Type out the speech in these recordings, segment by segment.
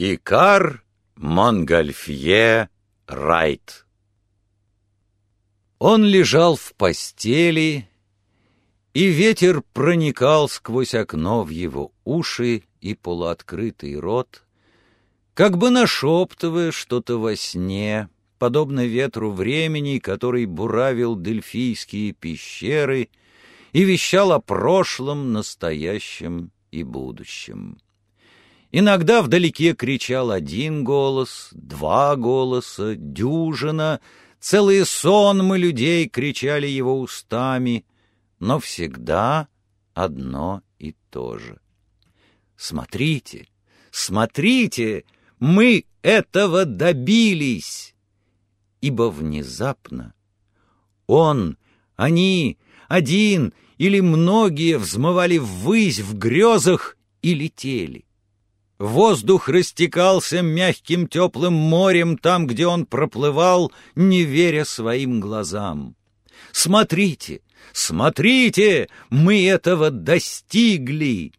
Икар Монгольфье Райт Он лежал в постели, и ветер проникал сквозь окно в его уши и полуоткрытый рот, как бы нашептывая что-то во сне, подобно ветру времени, который буравил дельфийские пещеры и вещал о прошлом, настоящем и будущем. Иногда вдалеке кричал один голос, два голоса, дюжина, целые сонмы людей кричали его устами, но всегда одно и то же. «Смотрите, смотрите, мы этого добились!» Ибо внезапно он, они, один или многие взмывали ввысь в грезах и летели. Воздух растекался мягким теплым морем там, где он проплывал, не веря своим глазам. «Смотрите! Смотрите! Мы этого достигли!»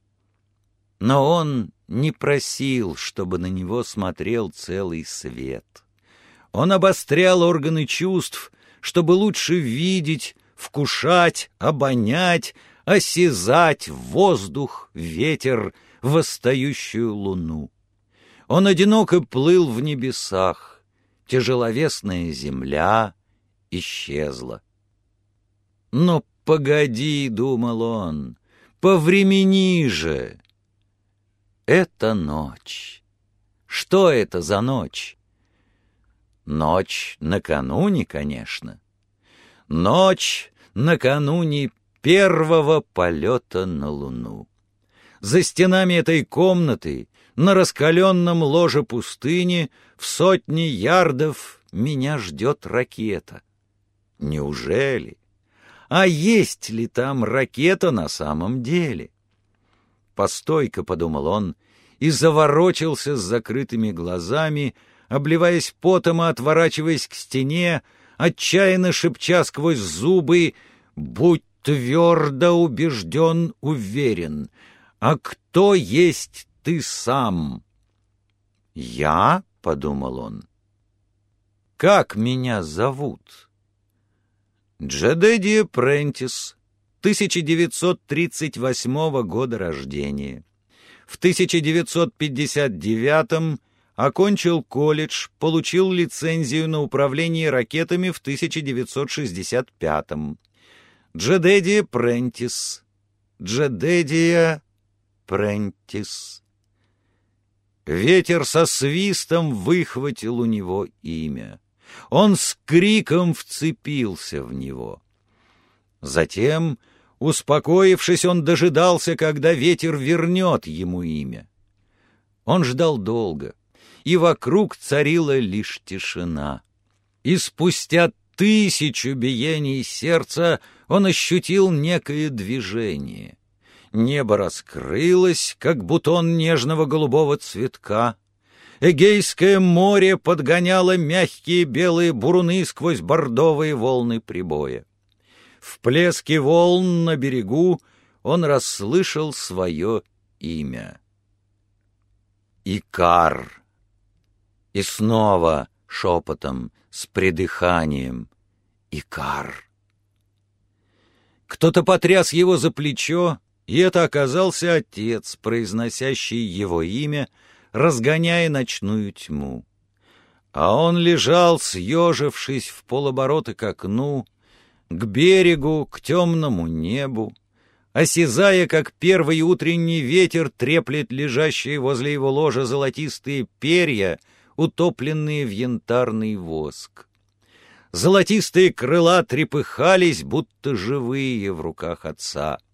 Но он не просил, чтобы на него смотрел целый свет. Он обострял органы чувств, чтобы лучше видеть, вкушать, обонять, осязать воздух, ветер — восстающую луну. Он одиноко плыл в небесах, тяжеловесная земля исчезла. «Но погоди», — думал он, — «повремени же!» Это ночь. Что это за ночь? Ночь накануне, конечно. Ночь накануне первого полета на Луну. За стенами этой комнаты, на раскаленном ложе пустыни, в сотни ярдов меня ждет ракета. Неужели? А есть ли там ракета на самом деле? Постой-ка, — подумал он, и заворочился с закрытыми глазами, обливаясь потом и отворачиваясь к стене, отчаянно шепча сквозь зубы «Будь твердо убежден, уверен, «А кто есть ты сам?» «Я?» — подумал он. «Как меня зовут?» Джедеди Прентис, 1938 года рождения. В 1959 окончил колледж, получил лицензию на управление ракетами в 1965 Джедеди Прентис. Джедедия Прентис. Ветер со свистом выхватил у него имя. Он с криком вцепился в него. Затем, успокоившись, он дожидался, когда ветер вернет ему имя. Он ждал долго, и вокруг царила лишь тишина. И спустя тысячу биений сердца он ощутил некое движение небо раскрылось, как бутон нежного голубого цветка. Эгейское море подгоняло мягкие белые буруны сквозь бордовые волны прибоя. В плеске волн на берегу он расслышал свое имя. Икар. И снова шепотом, с придыханием. Икар. Кто-то потряс его за плечо, и это оказался отец, произносящий его имя, разгоняя ночную тьму. А он лежал, съежившись в полоборота к окну, к берегу, к темному небу, осязая, как первый утренний ветер треплет лежащие возле его ложа золотистые перья, утопленные в янтарный воск. Золотистые крыла трепыхались, будто живые в руках отца —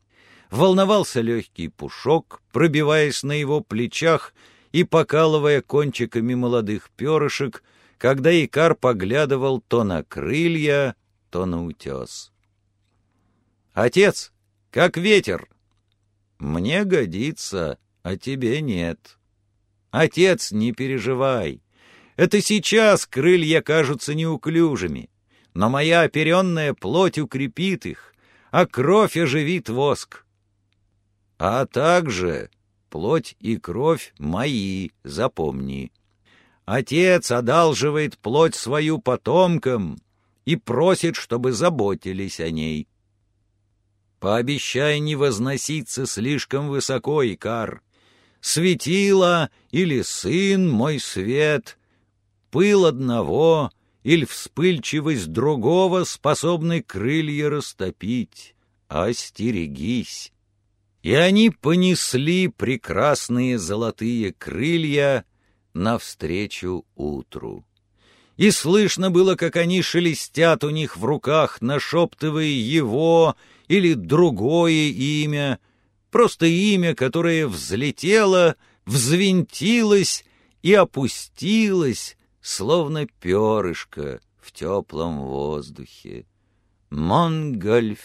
волновался легкий пушок, пробиваясь на его плечах и покалывая кончиками молодых перышек, когда Икар поглядывал то на крылья, то на утес. «Отец, как ветер!» «Мне годится, а тебе нет». «Отец, не переживай. Это сейчас крылья кажутся неуклюжими, но моя оперенная плоть укрепит их, а кровь оживит воск а также плоть и кровь мои, запомни. Отец одалживает плоть свою потомкам и просит, чтобы заботились о ней. Пообещай не возноситься слишком высоко, Икар. Светило или сын мой свет, пыл одного или вспыльчивость другого способны крылья растопить. Остерегись. И они понесли прекрасные золотые крылья навстречу утру. И слышно было, как они шелестят у них в руках, нашептывая его или другое имя, просто имя, которое взлетело, взвинтилось и опустилось, словно перышко в теплом воздухе. Монгольфье.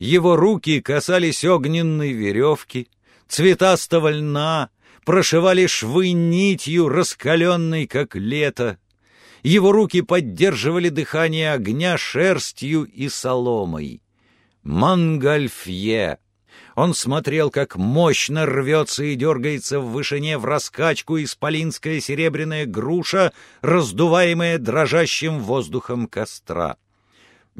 Его руки касались огненной веревки, цветастого льна, прошивали швы нитью, раскаленной, как лето. Его руки поддерживали дыхание огня шерстью и соломой. Монгольфье. Он смотрел, как мощно рвется и дергается в вышине в раскачку исполинская серебряная груша, раздуваемая дрожащим воздухом костра.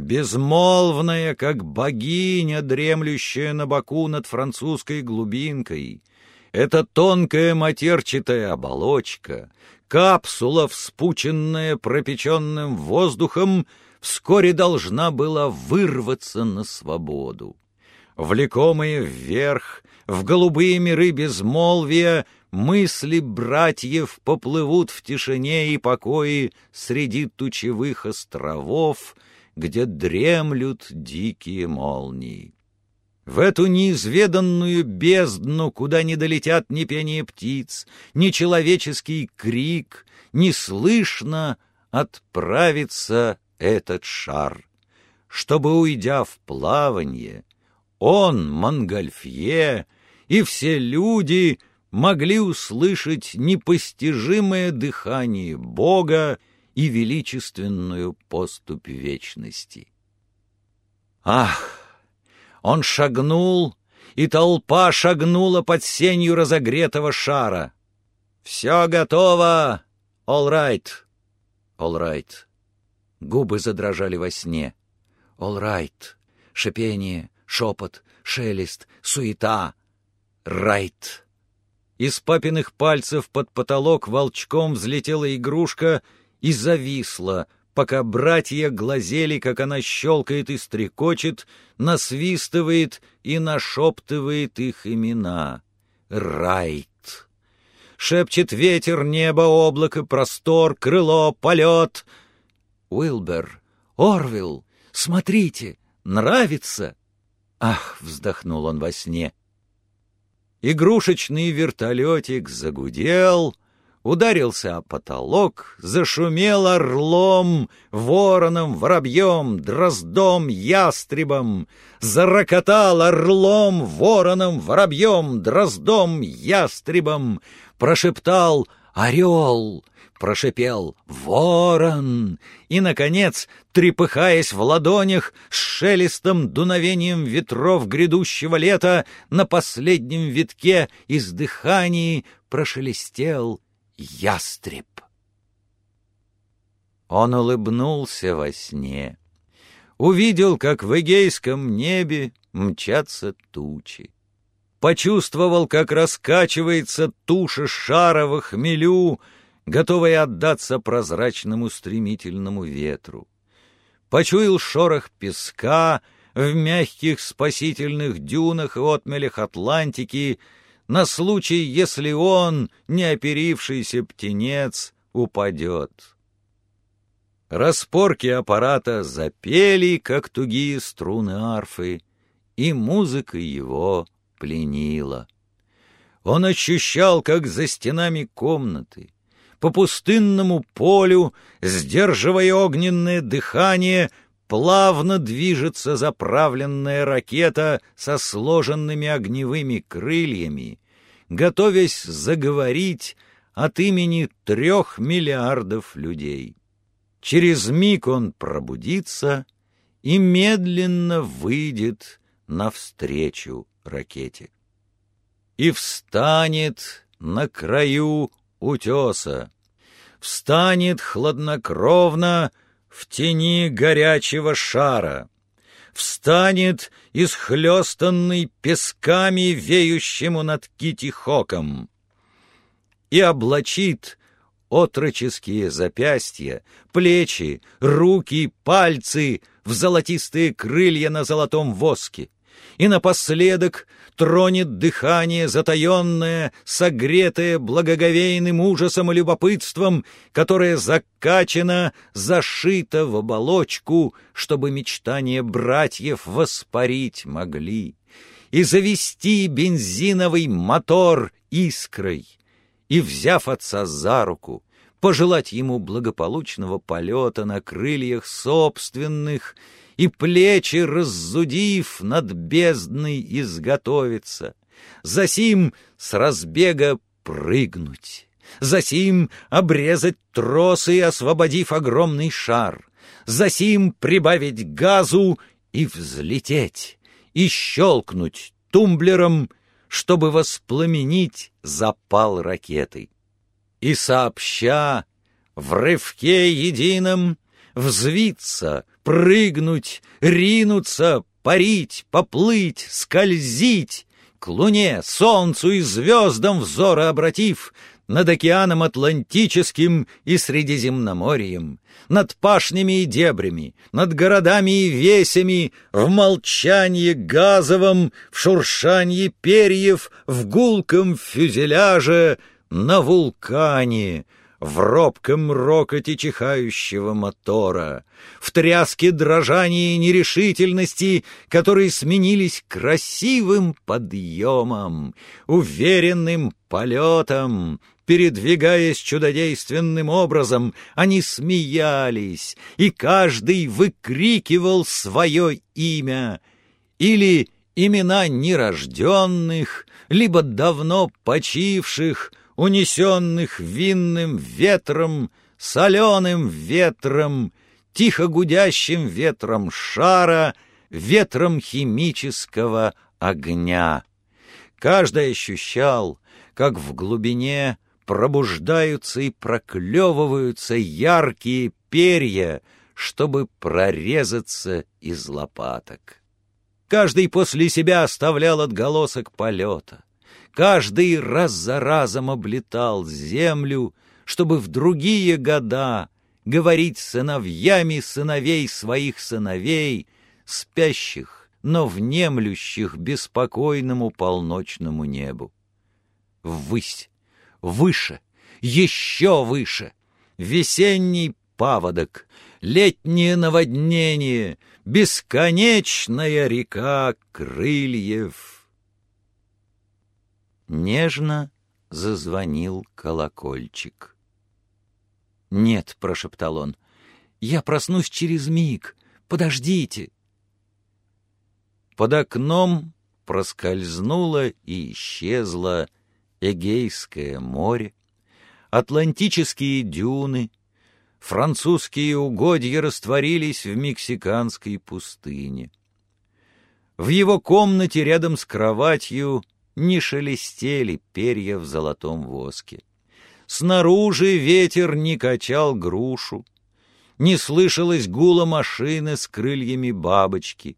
Безмолвная, как богиня, дремлющая на боку над французской глубинкой, эта тонкая матерчатая оболочка, капсула, вспученная пропеченным воздухом, вскоре должна была вырваться на свободу. Влекомые вверх, в голубые миры безмолвия, мысли братьев поплывут в тишине и покое среди тучевых островов, где дремлют дикие молнии. В эту неизведанную бездну, куда не долетят ни пение птиц, ни человеческий крик, не слышно отправится этот шар, чтобы, уйдя в плавание, он, Монгольфье, и все люди могли услышать непостижимое дыхание Бога и величественную поступь вечности. Ах! Он шагнул, и толпа шагнула под сенью разогретого шара. «Все готово! All right!» «All right!» Губы задрожали во сне. «All right!» Шипение, шепот, шелест, суета. «Right!» Из папиных пальцев под потолок волчком взлетела игрушка и зависла — пока братья глазели, как она щелкает и стрекочет, насвистывает и нашептывает их имена. Райт. Шепчет ветер, небо, облако, простор, крыло, полет. Уилбер, Орвилл, смотрите, нравится? Ах, вздохнул он во сне. Игрушечный вертолетик загудел — ударился о потолок, зашумел орлом, вороном, воробьем, дроздом, ястребом, зарокотал орлом, вороном, воробьем, дроздом, ястребом, прошептал «Орел!» прошипел «Ворон!» и, наконец, трепыхаясь в ладонях, с шелестом дуновением ветров грядущего лета на последнем витке из дыханий прошелестел ястреб. Он улыбнулся во сне, увидел, как в Эгейском небе мчатся тучи. Почувствовал, как раскачивается туша шара в хмелю, готовая отдаться прозрачному стремительному ветру. Почуял шорох песка в мягких спасительных дюнах и отмелях Атлантики — на случай, если он, неоперившийся птенец, упадет. Распорки аппарата запели, как тугие струны арфы, и музыка его пленила. Он ощущал, как за стенами комнаты, по пустынному полю, сдерживая огненное дыхание, плавно движется заправленная ракета со сложенными огневыми крыльями, готовясь заговорить от имени трех миллиардов людей. Через миг он пробудится и медленно выйдет навстречу ракете. и встанет на краю утеса, встанет хладнокровно в тени горячего шара, встанет исхлестанный песками, веющему над Китихоком, и облачит отроческие запястья, плечи, руки, пальцы в золотистые крылья на золотом воске, и напоследок тронет дыхание затаенное, согретое благоговейным ужасом и любопытством, которое закачано, зашито в оболочку, чтобы мечтания братьев воспарить могли, и завести бензиновый мотор искрой, и, взяв отца за руку, пожелать ему благополучного полета на крыльях собственных и плечи раззудив над бездной изготовиться, засим с разбега прыгнуть, засим обрезать тросы, освободив огромный шар, засим прибавить газу и взлететь, и щелкнуть тумблером чтобы воспламенить запал ракеты. И сообща в рывке едином взвиться, прыгнуть, ринуться, парить, поплыть, скользить, к луне, солнцу и звездам взоры обратив, над океаном Атлантическим и Средиземноморьем, над пашнями и дебрями, над городами и весями, в молчании газовом, в шуршании перьев, в гулком фюзеляже, на вулкане, в робком рокоте чихающего мотора, в тряске дрожания и нерешительности, которые сменились красивым подъемом, уверенным полетом, Передвигаясь чудодейственным образом, они смеялись, и каждый выкрикивал свое имя или имена нерожденных, либо давно почивших, унесенных винным ветром, соленым ветром, тихо гудящим ветром шара, ветром химического огня. Каждый ощущал, как в глубине пробуждаются и проклевываются яркие перья, чтобы прорезаться из лопаток. Каждый после себя оставлял отголосок полета. Каждый раз за разом облетал землю, чтобы в другие года говорить сыновьями сыновей своих сыновей, спящих, но внемлющих беспокойному полночному небу. Ввысь выше, еще выше. Весенний паводок, летнее наводнение, бесконечная река крыльев. Нежно зазвонил колокольчик. «Нет», — прошептал он, — «я проснусь через миг. Подождите». Под окном проскользнула и исчезла Эгейское море, Атлантические дюны, французские угодья растворились в мексиканской пустыне. В его комнате рядом с кроватью не шелестели перья в золотом воске. Снаружи ветер не качал грушу, не слышалось гула машины с крыльями бабочки,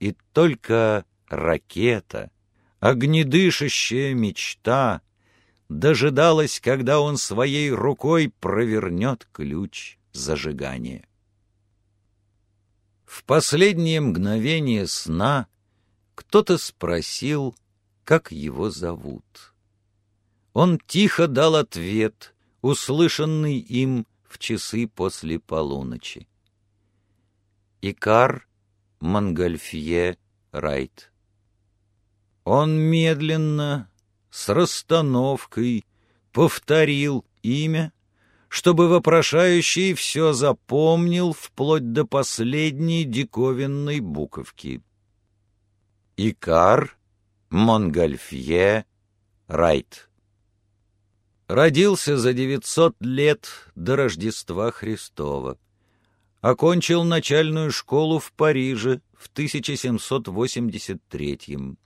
и только ракета — огнедышащая мечта дожидалась, когда он своей рукой провернет ключ зажигания. В последнее мгновение сна кто-то спросил, как его зовут. Он тихо дал ответ, услышанный им в часы после полуночи. Икар Монгольфье Райт. Он медленно, с расстановкой, повторил имя, чтобы вопрошающий все запомнил вплоть до последней диковинной буковки. Икар Монгольфье Райт Родился за девятьсот лет до Рождества Христова. Окончил начальную школу в Париже в 1783 -м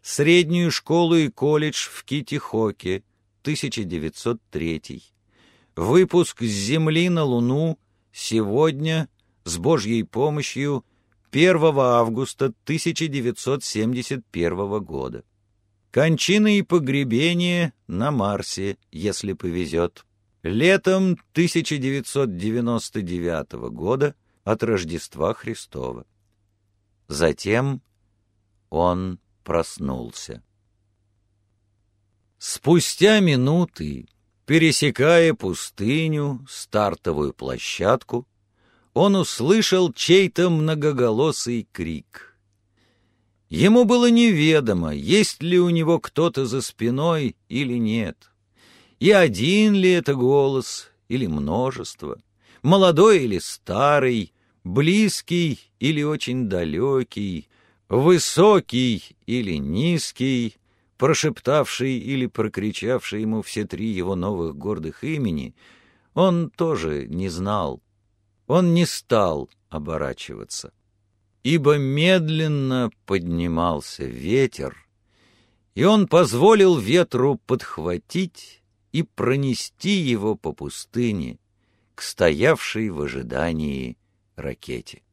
среднюю школу и колледж в Китихоке, 1903. Выпуск с Земли на Луну сегодня, с Божьей помощью, 1 августа 1971 года. Кончины и погребение на Марсе, если повезет. Летом 1999 года от Рождества Христова. Затем он проснулся. Спустя минуты, пересекая пустыню, стартовую площадку, он услышал чей-то многоголосый крик. Ему было неведомо, есть ли у него кто-то за спиной или нет. И один ли это голос, или множество, молодой или старый, близкий или очень далекий, высокий или низкий, прошептавший или прокричавший ему все три его новых гордых имени, он тоже не знал. Он не стал оборачиваться ибо медленно поднимался ветер, и он позволил ветру подхватить и пронести его по пустыне к стоявшей в ожидании ракете.